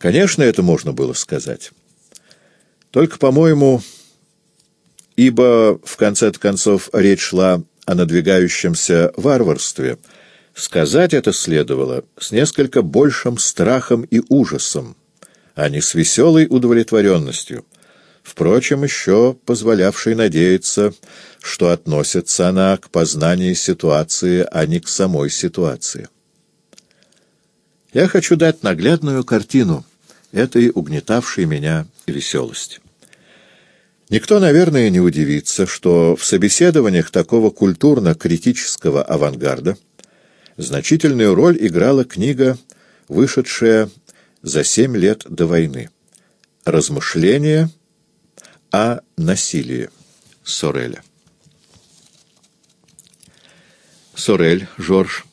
Конечно, это можно было сказать. Только, по-моему, ибо, в конце концов, речь шла о надвигающемся варварстве, сказать это следовало с несколько большим страхом и ужасом, а не с веселой удовлетворенностью, впрочем, еще позволявшей надеяться, что относится она к познанию ситуации, а не к самой ситуации. Я хочу дать наглядную картину этой угнетавшей меня веселости. Никто, наверное, не удивится, что в собеседованиях такого культурно-критического авангарда значительную роль играла книга, вышедшая за семь лет до войны «Размышления о насилии» Сореля. Сорель Жорж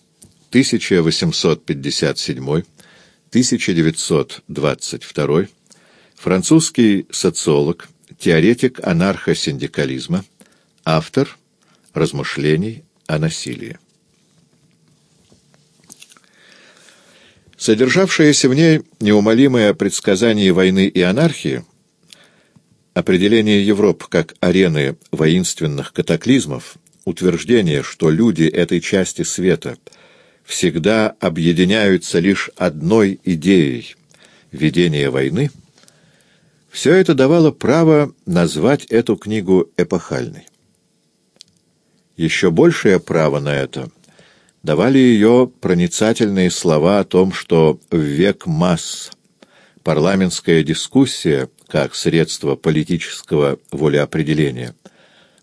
1857-1922, французский социолог, теоретик анархосиндикализма, автор размышлений о насилии. Содержавшееся в ней неумолимое предсказание войны и анархии, определение Европы как арены воинственных катаклизмов, утверждение, что люди этой части света всегда объединяются лишь одной идеей — ведения войны, все это давало право назвать эту книгу эпохальной. Еще большее право на это давали ее проницательные слова о том, что в век масс парламентская дискуссия, как средство политического волеопределения —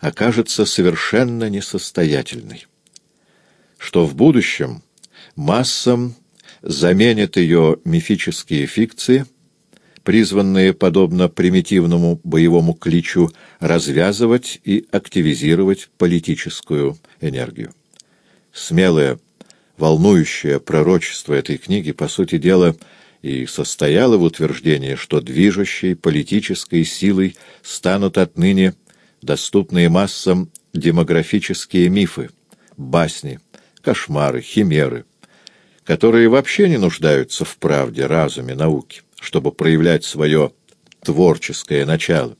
окажется совершенно несостоятельной, что в будущем массам заменят ее мифические фикции, призванные, подобно примитивному боевому кличу, развязывать и активизировать политическую энергию. Смелое, волнующее пророчество этой книги, по сути дела, и состояло в утверждении, что движущей политической силой станут отныне доступные массам демографические мифы, басни, кошмары, химеры, которые вообще не нуждаются в правде, разуме, науке, чтобы проявлять свое творческое начало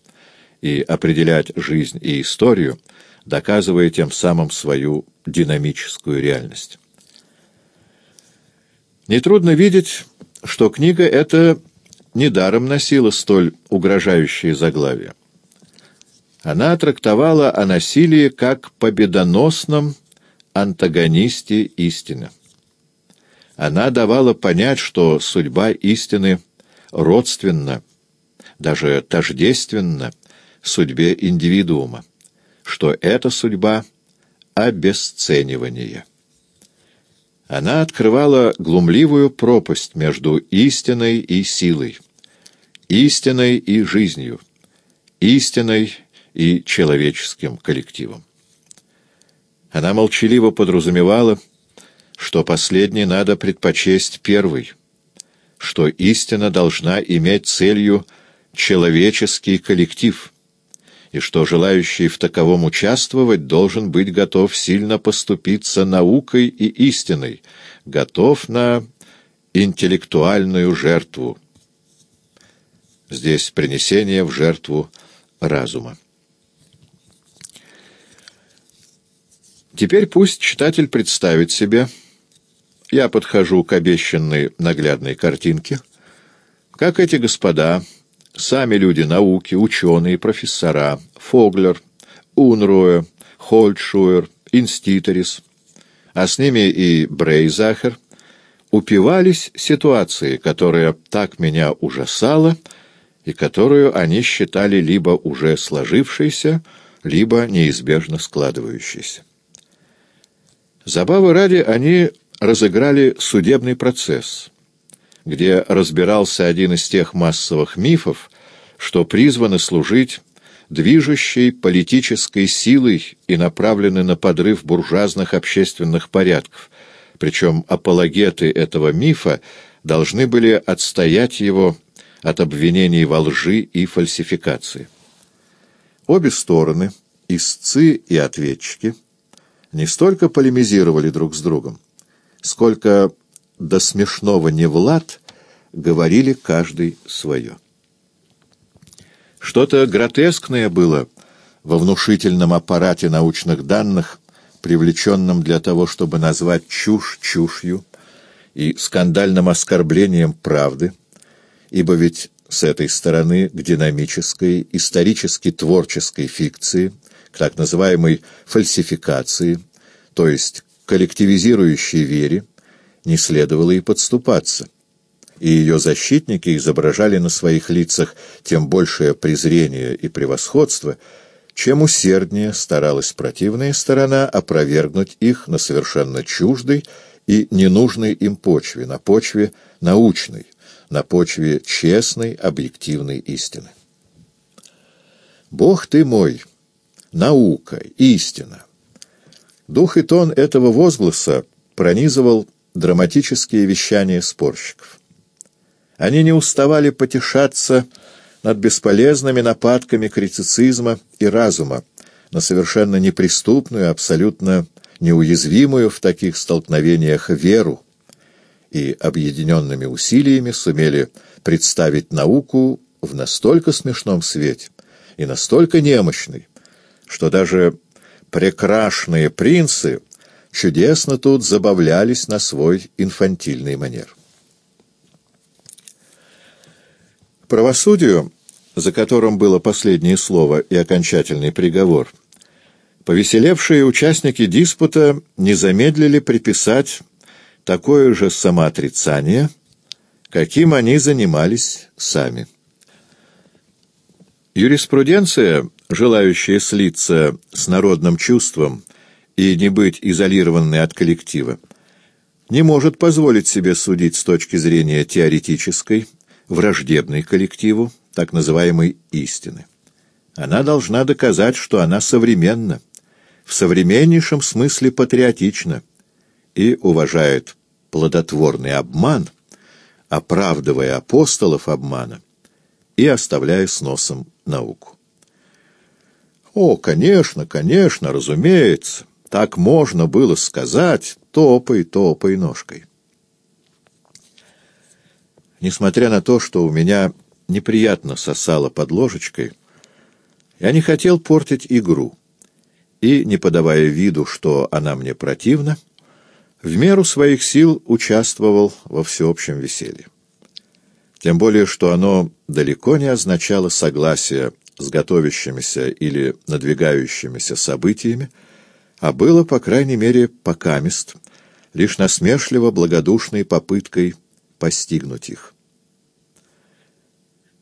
и определять жизнь и историю, доказывая тем самым свою динамическую реальность. Нетрудно видеть, что книга эта недаром носила столь угрожающие заглавия. Она трактовала о насилии как победоносном антагонисте истины. Она давала понять, что судьба истины родственна, даже тождественна судьбе индивидуума, что эта судьба — обесценивание. Она открывала глумливую пропасть между истиной и силой, истиной и жизнью, истиной и человеческим коллективом. Она молчаливо подразумевала, что последний надо предпочесть первый, что истина должна иметь целью человеческий коллектив, и что желающий в таковом участвовать должен быть готов сильно поступиться наукой и истиной, готов на интеллектуальную жертву. Здесь принесение в жертву разума. Теперь пусть читатель представит себе, я подхожу к обещанной наглядной картинке, как эти господа, сами люди науки, ученые, профессора, Фоглер, Унруэ, Хольтшуэр, Инститорис, а с ними и Брейзахер, упивались ситуацией, которая так меня ужасала и которую они считали либо уже сложившейся, либо неизбежно складывающейся. Забавы ради они разыграли судебный процесс, где разбирался один из тех массовых мифов, что призваны служить движущей политической силой и направлены на подрыв буржуазных общественных порядков, причем апологеты этого мифа должны были отстоять его от обвинений во лжи и фальсификации. Обе стороны, истцы и ответчики, не столько полемизировали друг с другом, сколько до смешного не Влад говорили каждый свое. Что-то гротескное было во внушительном аппарате научных данных, привлеченном для того, чтобы назвать чушь чушью и скандальным оскорблением правды, ибо ведь с этой стороны к динамической, исторически-творческой фикции, к так называемой фальсификации, то есть коллективизирующей вере, не следовало и подступаться. И ее защитники изображали на своих лицах тем большее презрение и превосходство, чем усерднее старалась противная сторона опровергнуть их на совершенно чуждой и ненужной им почве, на почве научной, на почве честной, объективной истины. «Бог ты мой! Наука! Истина!» Дух и тон этого возгласа пронизывал драматические вещания спорщиков. Они не уставали потешаться над бесполезными нападками критицизма и разума на совершенно неприступную, абсолютно неуязвимую в таких столкновениях веру, и объединенными усилиями сумели представить науку в настолько смешном свете и настолько немощный, что даже прекрасные принцы чудесно тут забавлялись на свой инфантильный манер. Правосудию, за которым было последнее слово и окончательный приговор, повеселевшие участники диспута не замедлили приписать такое же самоотрицание, каким они занимались сами. Юриспруденция, желающая слиться с народным чувством и не быть изолированной от коллектива, не может позволить себе судить с точки зрения теоретической, враждебной коллективу, так называемой истины. Она должна доказать, что она современна, в современнейшем смысле патриотична, и уважает плодотворный обман, оправдывая апостолов обмана и оставляя с носом науку. О, конечно, конечно, разумеется, так можно было сказать, топай, топай ножкой. Несмотря на то, что у меня неприятно сосало под ложечкой, я не хотел портить игру, и, не подавая виду, что она мне противна, в меру своих сил участвовал во всеобщем веселье. Тем более, что оно далеко не означало согласие с готовящимися или надвигающимися событиями, а было, по крайней мере, покамест, лишь насмешливо благодушной попыткой постигнуть их.